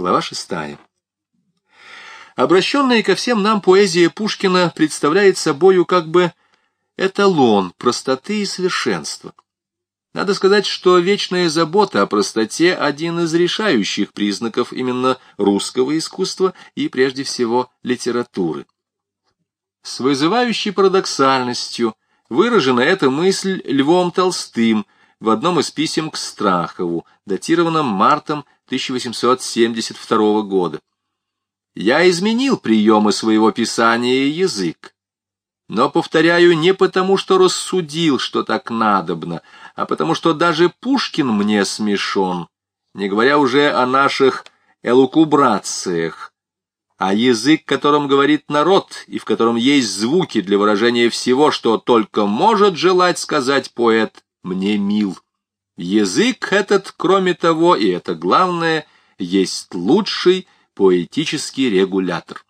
Глава шестая. Обращенная ко всем нам поэзия Пушкина представляет собою как бы эталон простоты и совершенства. Надо сказать, что вечная забота о простоте – один из решающих признаков именно русского искусства и, прежде всего, литературы. С вызывающей парадоксальностью выражена эта мысль Львом Толстым в одном из писем к Страхову, датированном мартом 1872 года. «Я изменил приемы своего писания и язык, но, повторяю, не потому, что рассудил, что так надобно, а потому что даже Пушкин мне смешон, не говоря уже о наших элукубрациях, а язык, которым говорит народ, и в котором есть звуки для выражения всего, что только может желать сказать поэт, мне мил. Язык этот, кроме того, и это главное, есть лучший поэтический регулятор.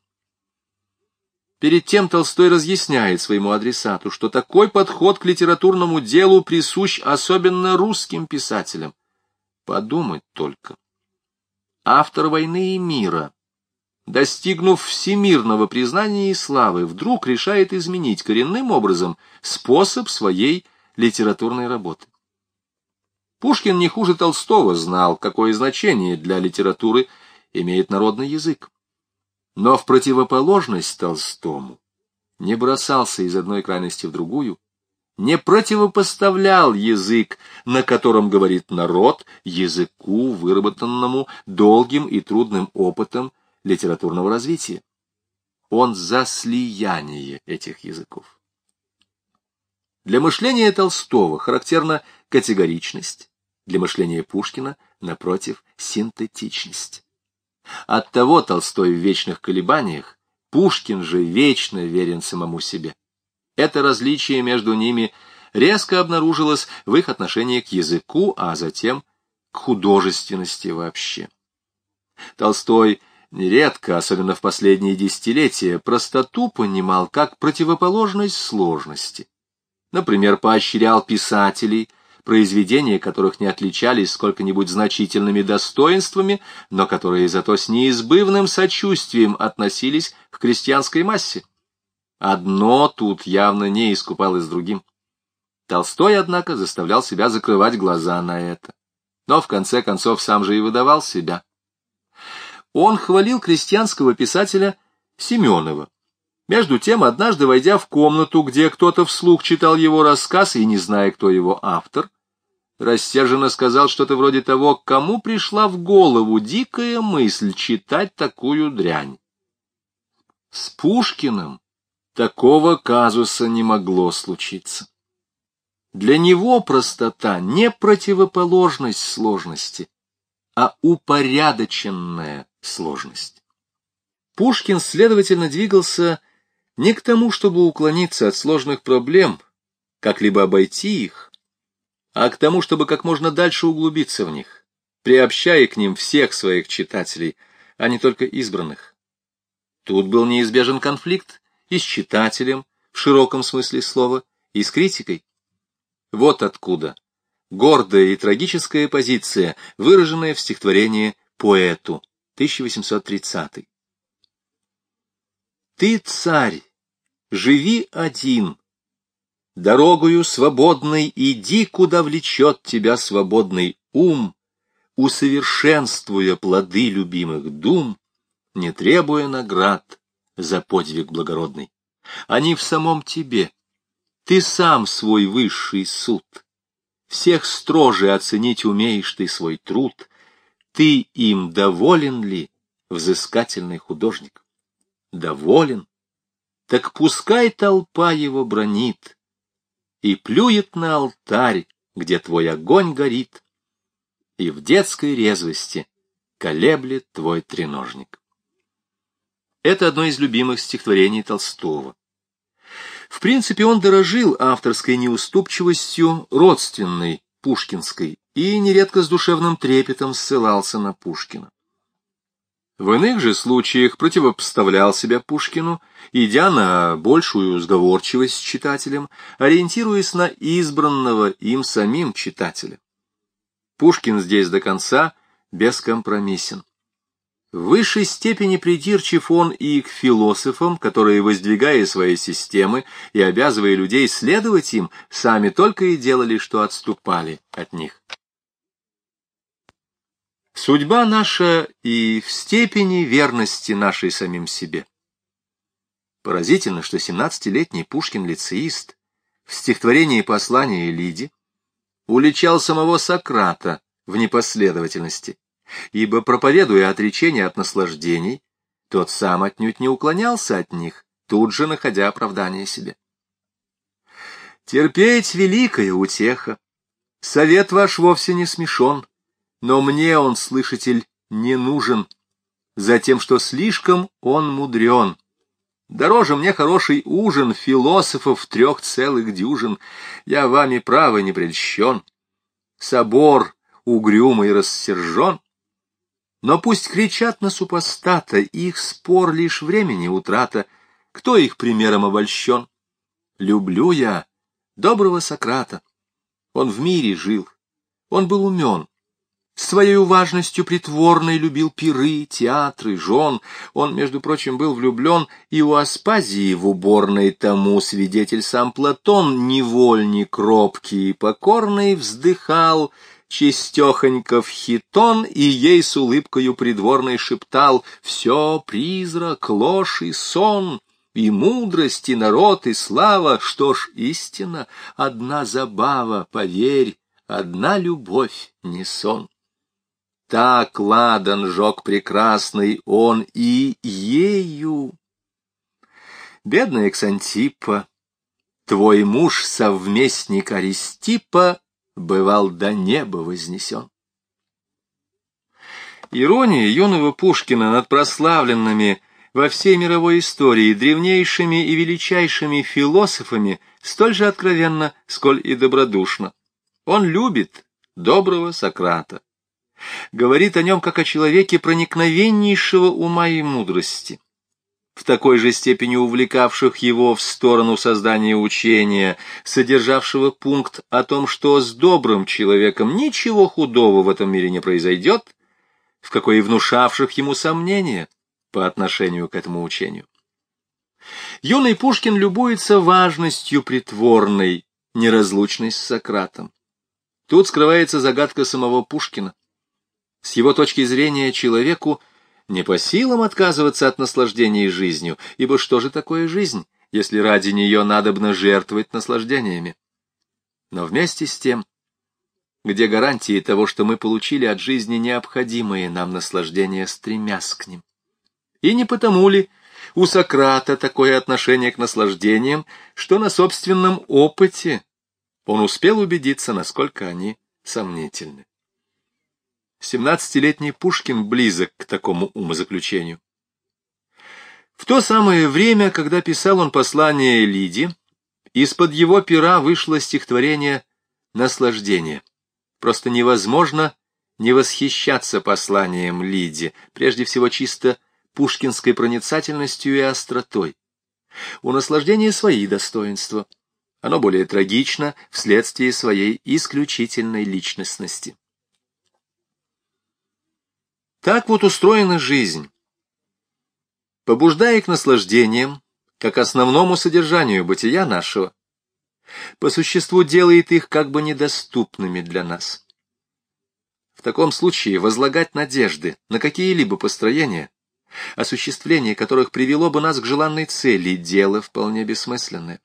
Перед тем Толстой разъясняет своему адресату, что такой подход к литературному делу присущ особенно русским писателям. Подумать только. Автор «Войны и мира», достигнув всемирного признания и славы, вдруг решает изменить коренным образом способ своей литературной работы. Пушкин не хуже Толстого знал, какое значение для литературы имеет народный язык но в противоположность Толстому не бросался из одной крайности в другую, не противопоставлял язык, на котором говорит народ, языку, выработанному долгим и трудным опытом литературного развития. Он за слияние этих языков. Для мышления Толстого характерна категоричность, для мышления Пушкина, напротив, синтетичность. Оттого Толстой в вечных колебаниях, Пушкин же вечно верен самому себе. Это различие между ними резко обнаружилось в их отношении к языку, а затем к художественности вообще. Толстой нередко, особенно в последние десятилетия, простоту понимал как противоположность сложности. Например, поощрял писателей – произведения которых не отличались сколько-нибудь значительными достоинствами, но которые зато с неизбывным сочувствием относились к крестьянской массе. Одно тут явно не искупалось другим. Толстой, однако, заставлял себя закрывать глаза на это. Но в конце концов сам же и выдавал себя. Он хвалил крестьянского писателя Семенова. Между тем, однажды, войдя в комнату, где кто-то вслух читал его рассказ и не зная, кто его автор, рассерженно сказал что-то вроде того, кому пришла в голову дикая мысль читать такую дрянь. С Пушкиным такого казуса не могло случиться. Для него простота не противоположность сложности, а упорядоченная сложность. Пушкин, следовательно, двигался не к тому, чтобы уклониться от сложных проблем, как-либо обойти их, а к тому, чтобы как можно дальше углубиться в них, приобщая к ним всех своих читателей, а не только избранных. Тут был неизбежен конфликт и с читателем, в широком смысле слова, и с критикой. Вот откуда гордая и трагическая позиция, выраженная в стихотворении «Поэту» 1830. «Ты, царь, живи один, Дорогою свободной иди, куда влечет тебя свободный ум, усовершенствуя плоды любимых дум, не требуя наград за подвиг благородный. Они в самом тебе. Ты сам свой высший суд. Всех строже оценить умеешь ты свой труд. Ты им доволен ли, взыскательный художник? Доволен? Так пускай толпа его бронит, и плюет на алтарь, где твой огонь горит, и в детской резвости колеблет твой треножник. Это одно из любимых стихотворений Толстого. В принципе, он дорожил авторской неуступчивостью родственной, пушкинской, и нередко с душевным трепетом ссылался на Пушкина. В иных же случаях противопоставлял себя Пушкину, идя на большую сговорчивость с читателем, ориентируясь на избранного им самим читателя. Пушкин здесь до конца бескомпромиссен. В высшей степени придирчив он и к философам, которые, воздвигая свои системы и обязывая людей следовать им, сами только и делали, что отступали от них. Судьба наша и в степени верности нашей самим себе. Поразительно, что 17-летний Пушкин-лицеист в стихотворении послания Лиди уличал самого Сократа в непоследовательности ибо, проповедуя отречение от наслаждений, тот сам отнюдь не уклонялся от них, тут же находя оправдание себе. Терпеть — великая утеха. Совет ваш вовсе не смешон, но мне он, слышатель, не нужен, за тем, что слишком он мудрен. Дороже мне хороший ужин философов трех целых дюжин, я вами право не прельщен. Собор угрюмый рассержен, но пусть кричат на супостата, их спор лишь времени утрата. Кто их примером обольщен? Люблю я доброго Сократа. Он в мире жил, он был умен. Своей важностью притворной любил пиры, театры, жен. Он, между прочим, был влюблен и у Аспазии в уборной тому свидетель сам Платон, невольник робкий и покорный, вздыхал — чистехонько в хитон и ей с улыбкою придворной шептал «Все призрак, ложь и сон». И мудрость, и народ, и слава, что ж, истина, одна забава, поверь, одна любовь, не сон. Так ладан жег прекрасный он и ею. Бедная Ксантипа, твой муж, совместник Аристипа, бывал до неба вознесен. Ирония юного Пушкина над прославленными во всей мировой истории древнейшими и величайшими философами столь же откровенно, сколь и добродушно. Он любит доброго Сократа. Говорит о нем как о человеке проникновеннейшего ума и мудрости в такой же степени увлекавших его в сторону создания учения, содержавшего пункт о том, что с добрым человеком ничего худого в этом мире не произойдет, в какой и внушавших ему сомнения по отношению к этому учению. Юный Пушкин любуется важностью притворной, неразлучной с Сократом. Тут скрывается загадка самого Пушкина. С его точки зрения человеку не по силам отказываться от наслаждений жизнью, ибо что же такое жизнь, если ради нее надобно жертвовать наслаждениями? Но вместе с тем, где гарантии того, что мы получили от жизни необходимые нам наслаждения, стремясь к ним? И не потому ли у Сократа такое отношение к наслаждениям, что на собственном опыте он успел убедиться, насколько они сомнительны? Семнадцатилетний Пушкин близок к такому умозаключению. В то самое время, когда писал он послание Лиде, из-под его пера вышло стихотворение «Наслаждение». Просто невозможно не восхищаться посланием Лиде, прежде всего чисто пушкинской проницательностью и остротой. У наслаждения свои достоинства. Оно более трагично вследствие своей исключительной личностности. Так вот устроена жизнь. Побуждая к наслаждениям, как основному содержанию бытия нашего, по существу делает их как бы недоступными для нас. В таком случае возлагать надежды на какие-либо построения, осуществление которых привело бы нас к желанной цели, дело вполне бессмысленное.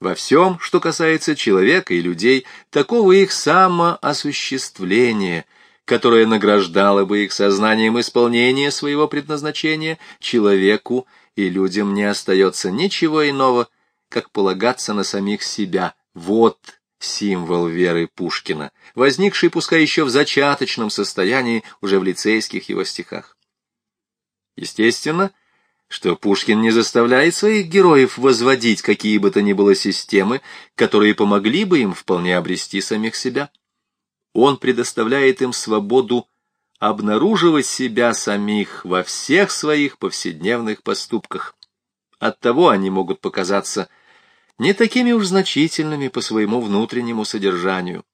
Во всем, что касается человека и людей, такого их самоосуществления – которая награждала бы их сознанием исполнения своего предназначения, человеку и людям не остается ничего иного, как полагаться на самих себя. Вот символ веры Пушкина, возникший пускай еще в зачаточном состоянии, уже в лицейских его стихах. Естественно, что Пушкин не заставляет своих героев возводить какие бы то ни было системы, которые помогли бы им вполне обрести самих себя он предоставляет им свободу обнаруживать себя самих во всех своих повседневных поступках. Оттого они могут показаться не такими уж значительными по своему внутреннему содержанию.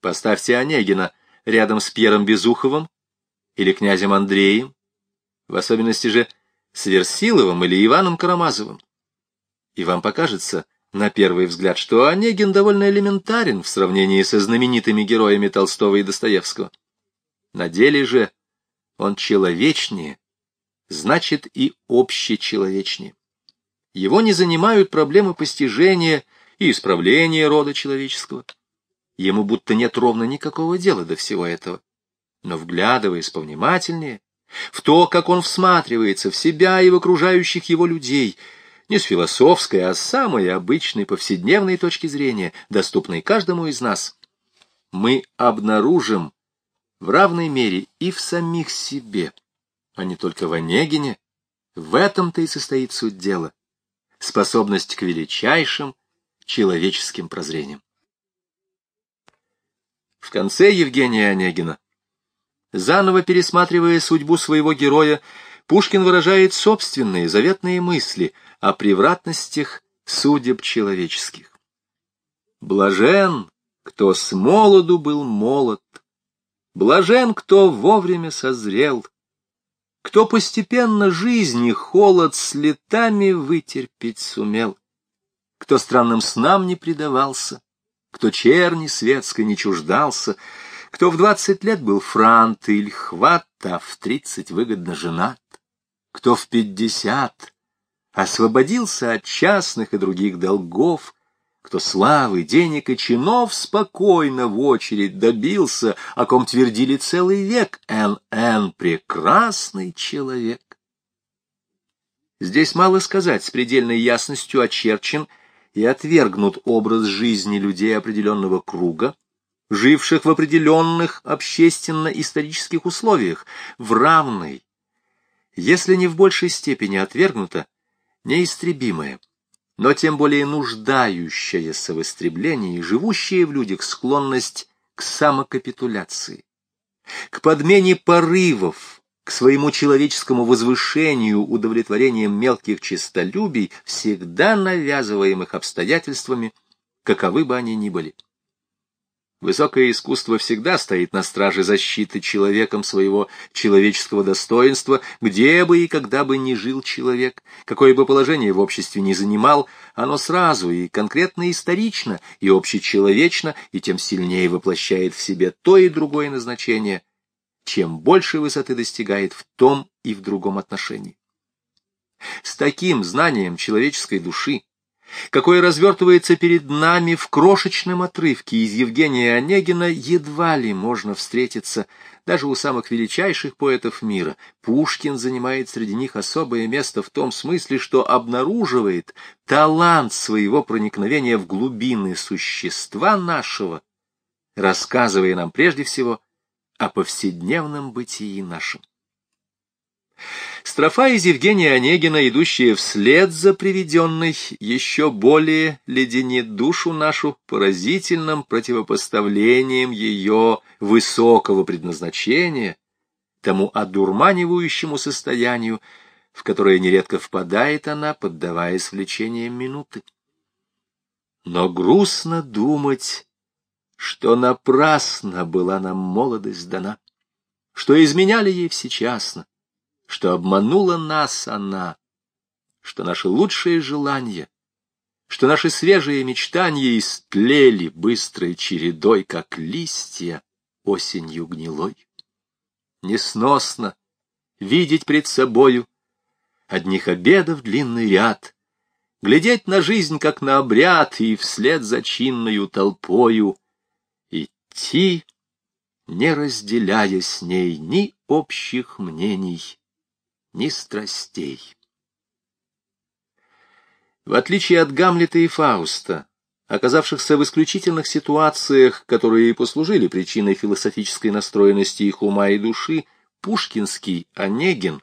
Поставьте Онегина рядом с Пьером Безуховым или князем Андреем, в особенности же с Версиловым или Иваном Карамазовым. И вам покажется, на первый взгляд, что Онегин довольно элементарен в сравнении со знаменитыми героями Толстого и Достоевского. На деле же он человечнее, значит и общечеловечнее. Его не занимают проблемы постижения и исправления рода человеческого. Ему будто нет ровно никакого дела до всего этого. Но вглядываясь повнимательнее, в то, как он всматривается в себя и в окружающих его людей, не с философской, а с самой обычной повседневной точки зрения, доступной каждому из нас, мы обнаружим в равной мере и в самих себе, а не только в Онегине. В этом-то и состоит суть дела, способность к величайшим человеческим прозрениям. В конце Евгения Онегина Заново пересматривая судьбу своего героя, Пушкин выражает собственные заветные мысли о превратностях судеб человеческих. Блажен, кто с молоду был молод, блажен, кто вовремя созрел, кто постепенно жизни холод с летами вытерпеть сумел, кто странным снам не предавался, кто черни светской не чуждался, кто в двадцать лет был франт или хват, а в тридцать выгодно женат, кто в пятьдесят освободился от частных и других долгов, кто славы, денег и чинов спокойно в очередь добился, о ком твердили целый век, Н.Н. прекрасный человек. Здесь мало сказать, с предельной ясностью очерчен и отвергнут образ жизни людей определенного круга, живших в определенных общественно-исторических условиях, в равной, если не в большей степени отвергнута, неистребимая, но тем более нуждающаяся в истреблении, живущая в людях склонность к самокапитуляции, к подмене порывов, к своему человеческому возвышению удовлетворением мелких честолюбий, всегда навязываемых обстоятельствами, каковы бы они ни были. Высокое искусство всегда стоит на страже защиты человеком своего человеческого достоинства, где бы и когда бы ни жил человек, какое бы положение в обществе ни занимал, оно сразу и конкретно исторично, и общечеловечно, и тем сильнее воплощает в себе то и другое назначение, чем больше высоты достигает в том и в другом отношении. С таким знанием человеческой души, какое развертывается перед нами в крошечном отрывке из Евгения Онегина, едва ли можно встретиться даже у самых величайших поэтов мира. Пушкин занимает среди них особое место в том смысле, что обнаруживает талант своего проникновения в глубины существа нашего, рассказывая нам прежде всего о повседневном бытии нашем. Строфа из Евгения Онегина, идущая вслед за приведенной, еще более леденит душу нашу поразительным противопоставлением ее высокого предназначения, тому одурманивающему состоянию, в которое нередко впадает она, поддаваясь влечениям минуты. Но грустно думать, что напрасно была нам молодость дана, что изменяли ей всечасно, что обманула нас она, что наши лучшие желания, что наши свежие мечтания истлели быстрой чередой, как листья осенью гнилой. Несносно видеть пред собою одних обедов длинный ряд, глядеть на жизнь, как на обряд, и вслед за чинною толпою идти, не разделяя с ней ни общих мнений, ни страстей. В отличие от Гамлета и Фауста, оказавшихся в исключительных ситуациях, которые послужили причиной философической настроенности их ума и души, пушкинский Онегин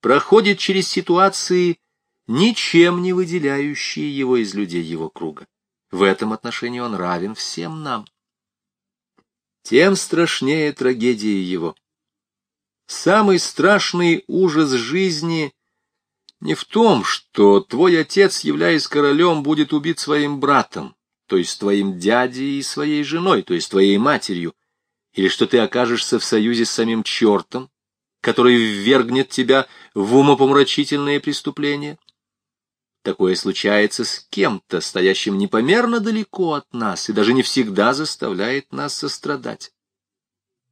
проходит через ситуации, ничем не выделяющие его из людей его круга. В этом отношении он равен всем нам. Тем страшнее трагедия его. Самый страшный ужас жизни не в том, что твой отец, являясь королем, будет убит своим братом, то есть твоим дядей и своей женой, то есть твоей матерью, или что ты окажешься в союзе с самим чертом, который ввергнет тебя в умопомрачительное преступление. Такое случается с кем-то, стоящим непомерно далеко от нас, и даже не всегда заставляет нас сострадать.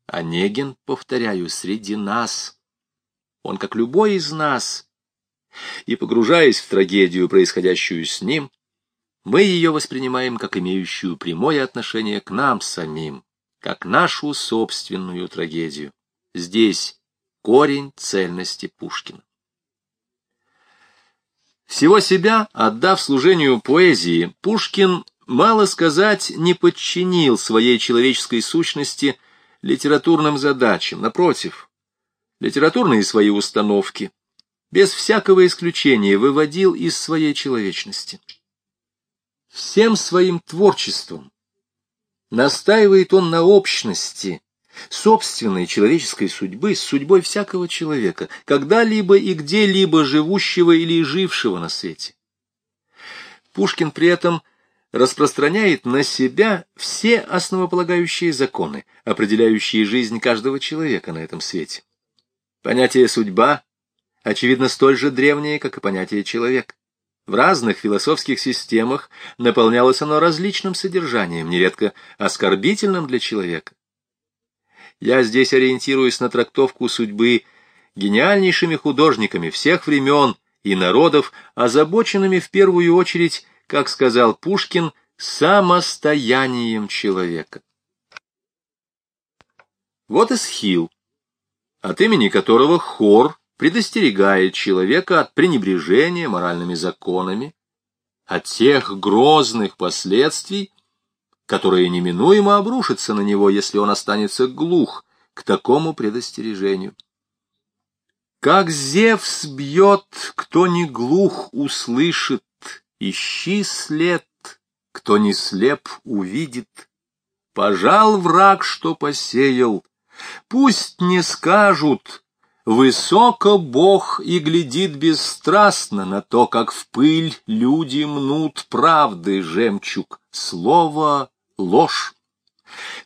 Онегин, повторяю, среди нас. Он, как любой из нас, и, погружаясь в трагедию, происходящую с ним, мы ее воспринимаем как имеющую прямое отношение к нам самим, как нашу собственную трагедию. Здесь корень цельности Пушкина. Всего себя, отдав служению поэзии, Пушкин, мало сказать, не подчинил своей человеческой сущности литературным задачам. Напротив, литературные свои установки без всякого исключения выводил из своей человечности. Всем своим творчеством настаивает он на общности, собственной человеческой судьбы с судьбой всякого человека, когда-либо и где-либо живущего или жившего на свете. Пушкин при этом распространяет на себя все основополагающие законы, определяющие жизнь каждого человека на этом свете. Понятие «судьба» очевидно столь же древнее, как и понятие «человек». В разных философских системах наполнялось оно различным содержанием, нередко оскорбительным для человека. Я здесь ориентируюсь на трактовку судьбы гениальнейшими художниками всех времен и народов, озабоченными в первую очередь, как сказал Пушкин, самостоянием человека. Вот и схил, от имени которого хор предостерегает человека от пренебрежения моральными законами, от тех грозных последствий, которые неминуемо обрушатся на него, если он останется глух к такому предостережению. Как Зевс бьет, кто не глух, услышит, ищи след, кто не слеп, увидит. Пожал враг, что посеял, пусть не скажут, Высоко Бог и глядит бесстрастно на то, как в пыль люди мнут правды жемчуг, слово ложь.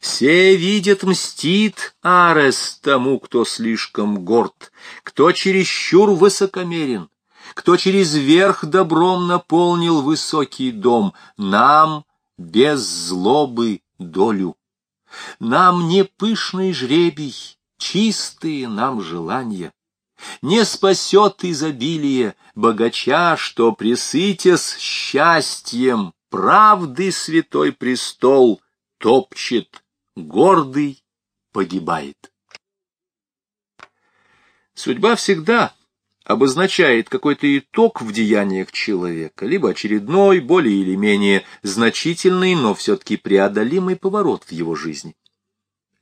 Все видят, мстит Арес тому, кто слишком горд, кто чересчур высокомерен, кто через верх добром наполнил высокий дом, нам без злобы долю. Нам не пышный жребий, чистые нам желания. Не спасет изобилие богача, что, присытясь счастьем, правды святой престол топчет, гордый погибает. Судьба всегда обозначает какой-то итог в деяниях человека, либо очередной, более или менее значительный, но все-таки преодолимый поворот в его жизни,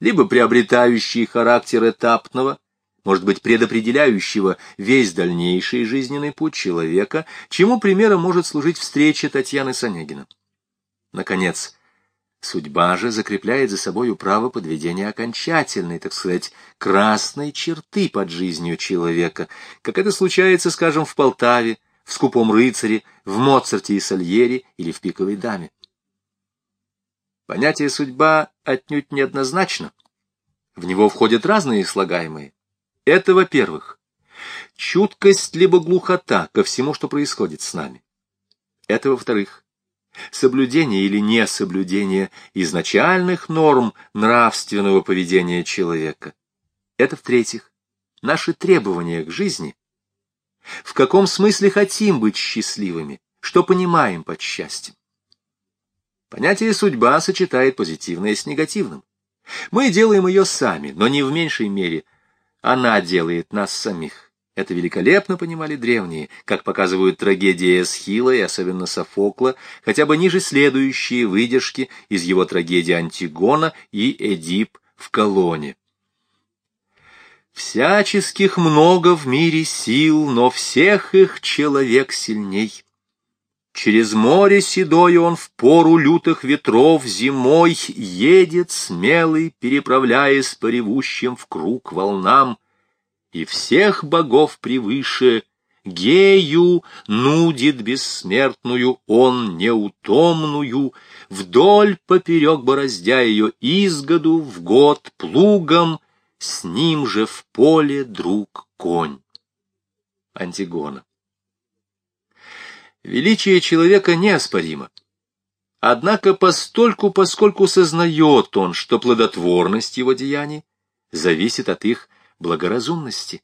либо приобретающий характер этапного, может быть, предопределяющего весь дальнейший жизненный путь человека, чему примером может служить встреча Татьяны с Онегиным. Наконец, судьба же закрепляет за собою право подведения окончательной, так сказать, красной черты под жизнью человека, как это случается, скажем, в Полтаве, в «Скупом рыцаре», в Моцарте и Сальере или в «Пиковой даме». Понятие «судьба» отнюдь неоднозначно. В него входят разные слагаемые. Это, во-первых, чуткость либо глухота ко всему, что происходит с нами. Это, во-вторых, соблюдение или несоблюдение изначальных норм нравственного поведения человека. Это, в-третьих, наши требования к жизни. В каком смысле хотим быть счастливыми, что понимаем под счастьем. Понятие «судьба» сочетает позитивное с негативным. Мы делаем ее сами, но не в меньшей мере – она делает нас самих. Это великолепно понимали древние, как показывают трагедии Эсхила и особенно Софокла, хотя бы ниже следующие выдержки из его трагедии Антигона и Эдип в колонне. Всяческих много в мире сил, но всех их человек сильней. Через море седое он в пору лютых ветров зимой едет смелый, переправляясь по ревущим в круг волнам, и всех богов превыше Гею нудит бессмертную он неутомную, Вдоль поперек бороздя ее изгоду в год плугом с ним же в поле друг конь. Антигона. Величие человека неоспоримо. Однако постольку, поскольку сознает он, что плодотворность его деяний зависит от их благоразумности,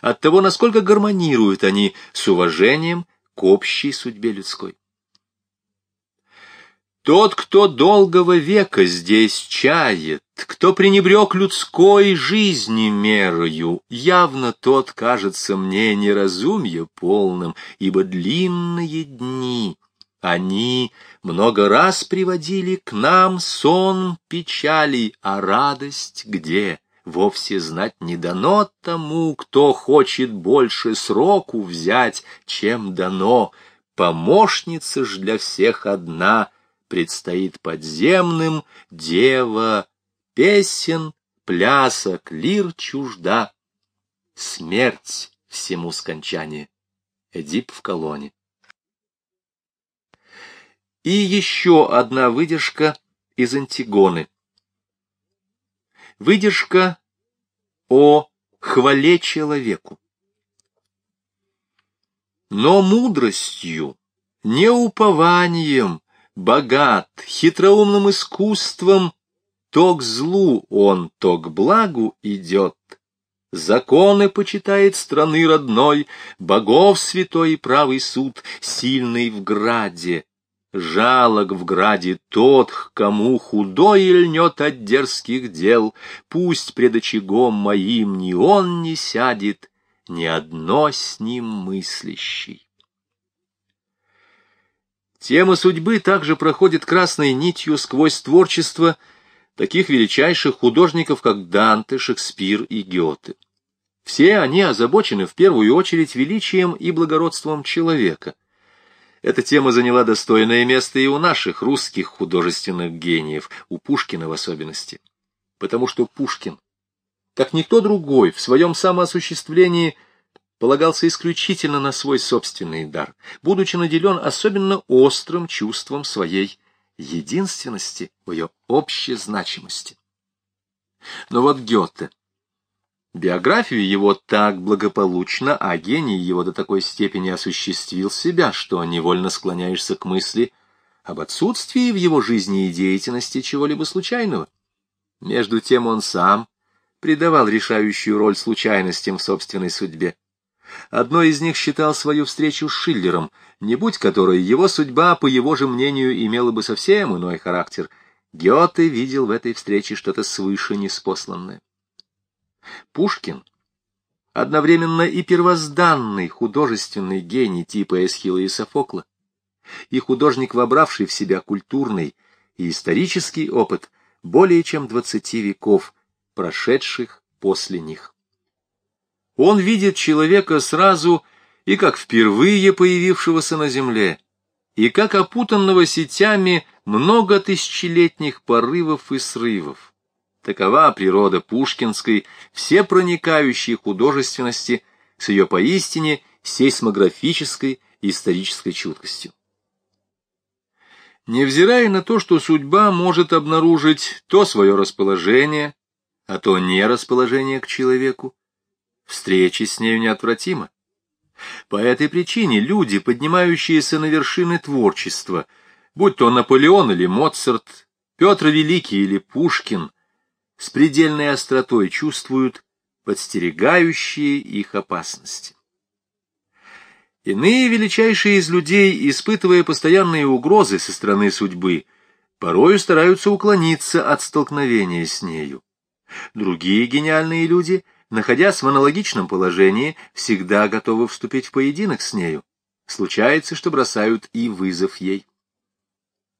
от того, насколько гармонируют они с уважением к общей судьбе людской. Тот, кто долгого века здесь чает, кто пренебрег людской жизни мерою, явно тот кажется мне неразумье полным, ибо длинные дни, они много раз приводили к нам сон печали, а радость где? Вовсе знать не дано тому, кто хочет больше сроку взять, чем дано. Помощница ж для всех одна — предстоит подземным дева, песен, плясок, лир чужда. Смерть всему скончание. Эдип в колонне. И еще одна выдержка из Антигоны. Выдержка о хвале человеку. Но мудростью, не упованием, богат, хитроумным искусством, то к злу он, то к благу идет. Законы почитает страны родной, богов святой и правый суд, сильный в граде. Жалок в граде тот, к кому худой льнет от дерзких дел, пусть пред очагом моим ни он не сядет, ни одно с ним мыслящий. Тема судьбы также проходит красной нитью сквозь творчество таких величайших художников, как Данте, Шекспир и Гёте. Все они озабочены в первую очередь величием и благородством человека. Эта тема заняла достойное место и у наших русских художественных гениев, у Пушкина в особенности. Потому что Пушкин, как никто другой, в своем самоосуществлении – полагался исключительно на свой собственный дар, будучи наделен особенно острым чувством своей единственности ее общей значимости. Но вот Гёте. Биографию его так благополучно, а гений его до такой степени осуществил себя, что невольно склоняешься к мысли об отсутствии в его жизни и деятельности чего-либо случайного. Между тем он сам придавал решающую роль случайностям в собственной судьбе. Одной из них считал свою встречу с Шиллером, не будь которой его судьба, по его же мнению, имела бы совсем иной характер. Гёте видел в этой встрече что-то свыше неспосланное. Пушкин — одновременно и первозданный художественный гений типа Эсхила и Софокла, и художник, вобравший в себя культурный и исторический опыт более чем двадцати веков, прошедших после них. Он видит человека сразу и как впервые появившегося на земле, и как опутанного сетями много тысячелетних порывов и срывов. Такова природа пушкинской, всепроникающей художественности с ее поистине сейсмографической и исторической чуткостью. Невзирая на то, что судьба может обнаружить то свое расположение, а то не расположение к человеку, встречи с нею неотвратима. По этой причине люди, поднимающиеся на вершины творчества, будь то Наполеон или Моцарт, Петр Великий или Пушкин, с предельной остротой чувствуют подстерегающие их опасности. Иные величайшие из людей, испытывая постоянные угрозы со стороны судьбы, порою стараются уклониться от столкновения с нею. Другие гениальные люди находясь в аналогичном положении, всегда готовы вступить в поединок с нею. Случается, что бросают и вызов ей.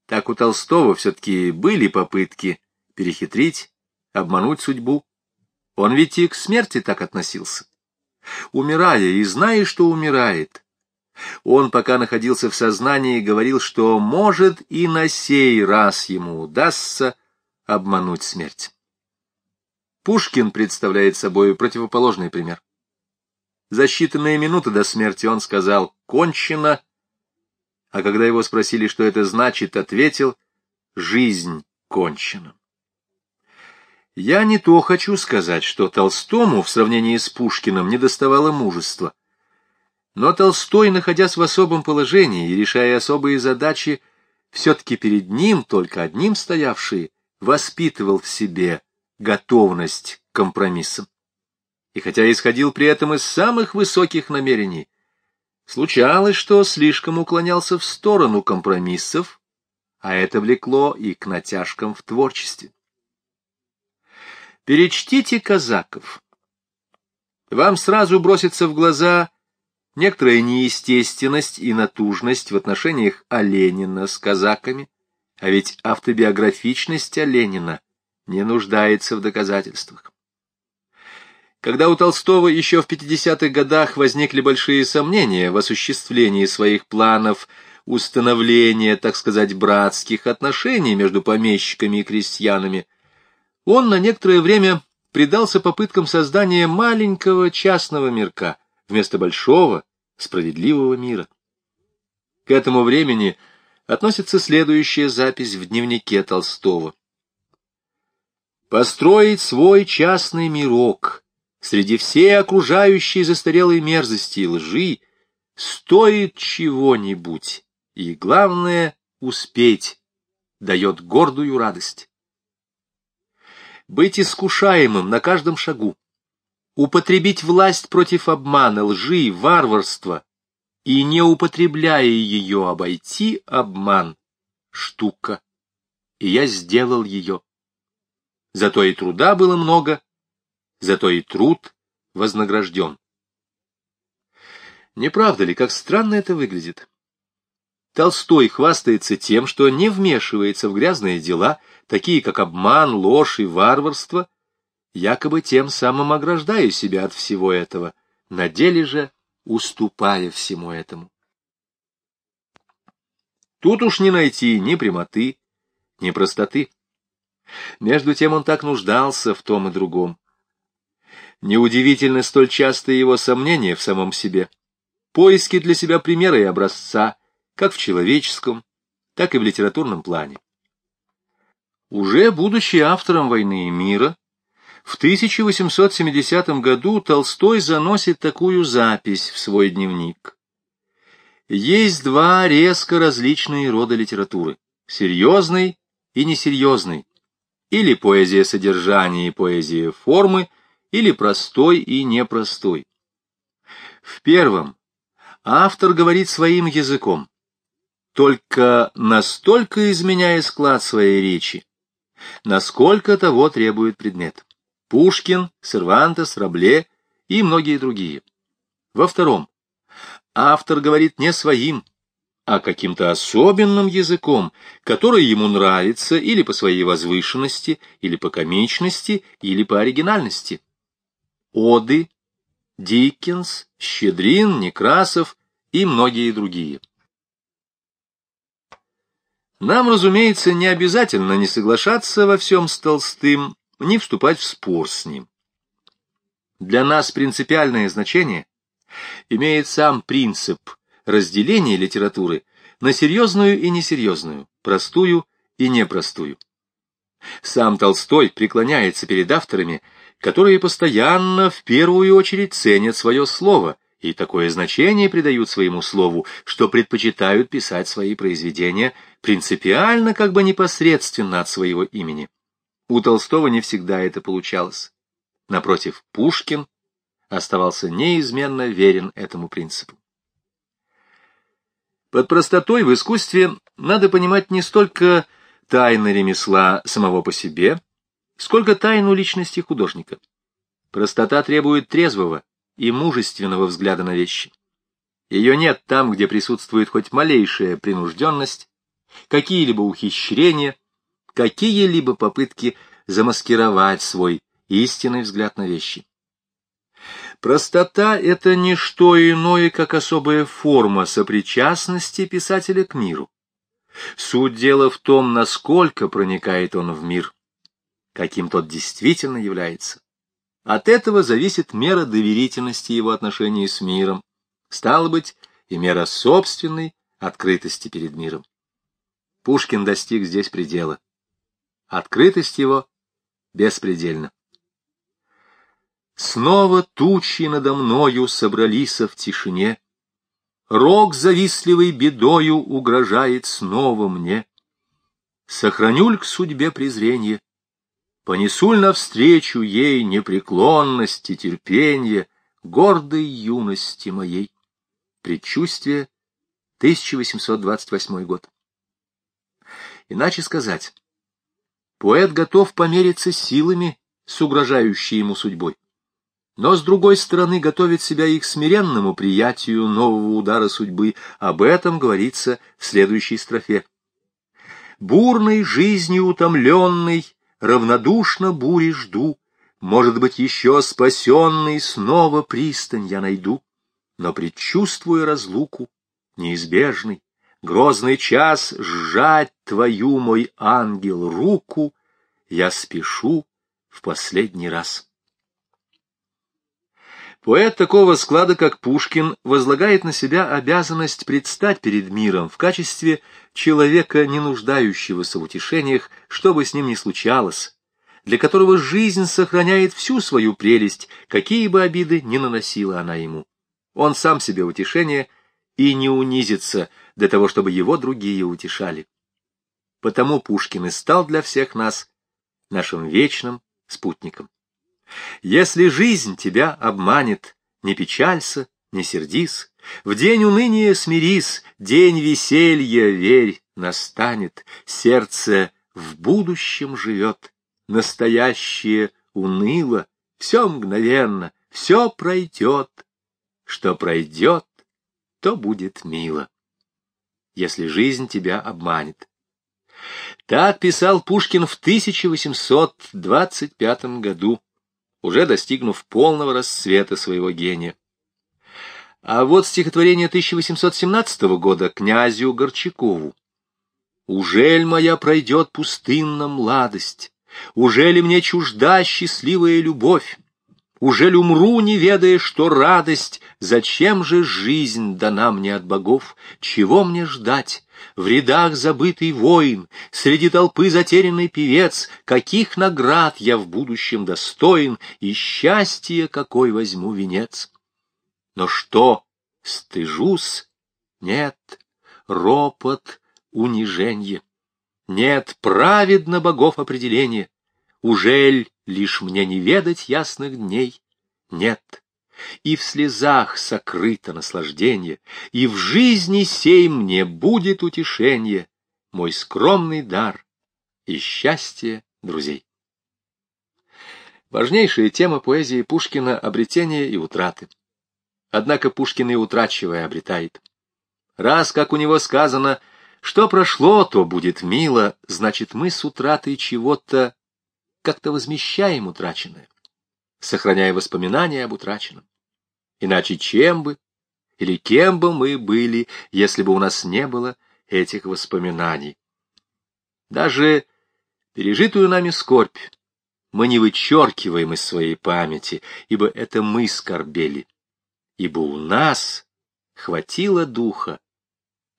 Так у Толстого все-таки были попытки перехитрить, обмануть судьбу. Он ведь и к смерти так относился. Умирая и зная, что умирает, он, пока находился в сознании, говорил, что, может, и на сей раз ему удастся обмануть смерть. Пушкин представляет собой противоположный пример. За считанные минуты до смерти он сказал «кончено», а когда его спросили, что это значит, ответил «жизнь кончена». Я не то хочу сказать, что Толстому в сравнении с Пушкиным не доставало мужества. Но Толстой, находясь в особом положении и решая особые задачи, все-таки перед ним, только одним стоявшие, воспитывал в себе готовность к компромиссам. И хотя исходил при этом из самых высоких намерений, случалось, что слишком уклонялся в сторону компромиссов, а это влекло и к натяжкам в творчестве. Перечтите казаков. Вам сразу бросится в глаза некоторая неестественность и натужность в отношениях Оленина с казаками, а ведь автобиографичность Оленина не нуждается в доказательствах. Когда у Толстого еще в 50-х годах возникли большие сомнения в осуществлении своих планов установления, так сказать, братских отношений между помещиками и крестьянами, он на некоторое время предался попыткам создания маленького частного мирка вместо большого справедливого мира. К этому времени относится следующая запись в дневнике Толстого. «Построить свой частный мирок среди всей окружающей застарелой мерзости и лжи стоит чего-нибудь, и, главное, успеть, дает гордую радость быть искушаемым на каждом шагу, употребить власть против обмана, лжи, варварства и, не употребляя ее, обойти обман — штука. И я сделал ее. Зато и труда было много, зато и труд вознагражден. Не правда ли, как странно это выглядит? Толстой хвастается тем, что не вмешивается в грязные дела, такие как обман, ложь и варварство, якобы тем самым ограждая себя от всего этого, на деле же уступая всему этому. Тут уж не найти ни прямоты, ни простоты. Между тем он так нуждался в том и другом. Неудивительно столь частые его сомнения в самом себе, поиски для себя примера и образца — как в человеческом, так и в литературном плане. Уже будучи автором «Войны и мира», в 1870 году Толстой заносит такую запись в свой дневник. Есть два резко различные рода литературы — серьезный и несерьезный, или поэзия содержания и поэзия формы, или простой и непростой. В первом автор говорит своим языком, только настолько изменяя склад своей речи, насколько того требует предмет. Пушкин, Сервантес, Рабле и многие другие. Во втором, автор говорит не своим, а каким-то особенным языком, который ему нравится или по своей возвышенности, или по комичности, или по оригинальности. Оды, Диккенс, Щедрин, Некрасов и многие другие. Нам, разумеется, не обязательно не соглашаться во всем с Толстым, не вступать в спор с ним. Для нас принципиальное значение имеет сам принцип разделения литературы на серьезную и несерьезную, простую и непростую. Сам Толстой преклоняется перед авторами, которые постоянно в первую очередь ценят свое слово и такое значение придают своему слову, что предпочитают писать свои произведения принципиально, как бы непосредственно от своего имени. У Толстого не всегда это получалось. Напротив, Пушкин оставался неизменно верен этому принципу. Под простотой в искусстве надо понимать не столько тайны ремесла самого по себе, сколько тайну личности художника. Простота требует трезвого, и мужественного взгляда на вещи. Ее нет там, где присутствует хоть малейшая принужденность, какие-либо ухищрения, какие-либо попытки замаскировать свой истинный взгляд на вещи. Простота — это не что иное, как особая форма сопричастности писателя к миру. Суть дела в том, насколько проникает он в мир, каким тот действительно является. От этого зависит мера доверительности его отношений с миром, стало быть, и мера собственной открытости перед миром. Пушкин достиг здесь предела. Открытость его беспредельна. Снова тучи надо мною собрались в тишине. Рок завистливой бедою угрожает снова мне. Сохранюль к судьбе презренье, понесуль навстречу ей непреклонности, терпенье, гордой юности моей. Предчувствие, 1828 год. Иначе сказать, поэт готов помериться силами с угрожающей ему судьбой но, с другой стороны, готовит себя и к смиренному приятию нового удара судьбы. Об этом говорится в следующей строфе. «Бурной жизнью утомленный, равнодушно бури жду, может быть, еще спасенный снова пристань я найду, но, предчувствуя разлуку, неизбежный, грозный час сжать твою, мой ангел, руку, я спешу в последний раз». Поэт такого склада, как Пушкин, возлагает на себя обязанность предстать перед миром в качестве человека, не нуждающегося в утешениях, что бы с ним ни случалось, для которого жизнь сохраняет всю свою прелесть, какие бы обиды ни наносила она ему. Он сам себе утешение и не унизится для того, чтобы его другие утешали. Потому Пушкин и стал для всех нас нашим вечным спутником. Если жизнь тебя обманет, не печалься, не сердись, в день уныния смирись, день веселья, верь, настанет, сердце в будущем живет, настоящее уныло, все мгновенно, все пройдет, что пройдет, то будет мило, если жизнь тебя обманет. Так писал Пушкин в 1825 году уже достигнув полного расцвета своего гения. А вот стихотворение 1817 года князю Горчакову. «Ужель моя пройдет пустынна младость? Ужели мне чужда счастливая любовь? Ужель умру, не ведая, что радость? Зачем же жизнь дана мне от богов? Чего мне ждать? В рядах забытый воин, среди толпы затерянный певец, каких наград я в будущем достоин, и счастье какой возьму венец. Но что, стыжусь? Нет, ропот, униженье. Нет, праведно богов определение. Ужель лишь мне не ведать ясных дней? Нет, и в слезах сокрыто наслаждение, и в жизни сей мне будет утешение, мой скромный дар и счастье друзей. Важнейшая тема поэзии Пушкина — обретение и утраты. Однако Пушкин и утрачивая обретает. Раз, как у него сказано, что прошло, то будет мило, значит, мы с утратой чего-то как-то возмещаем утраченное сохраняя воспоминания об утраченном. Иначе чем бы или кем бы мы были, если бы у нас не было этих воспоминаний? Даже пережитую нами скорбь мы не вычеркиваем из своей памяти, ибо это мы скорбели, ибо у нас хватило духа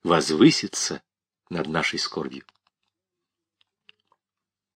возвыситься над нашей скорбью.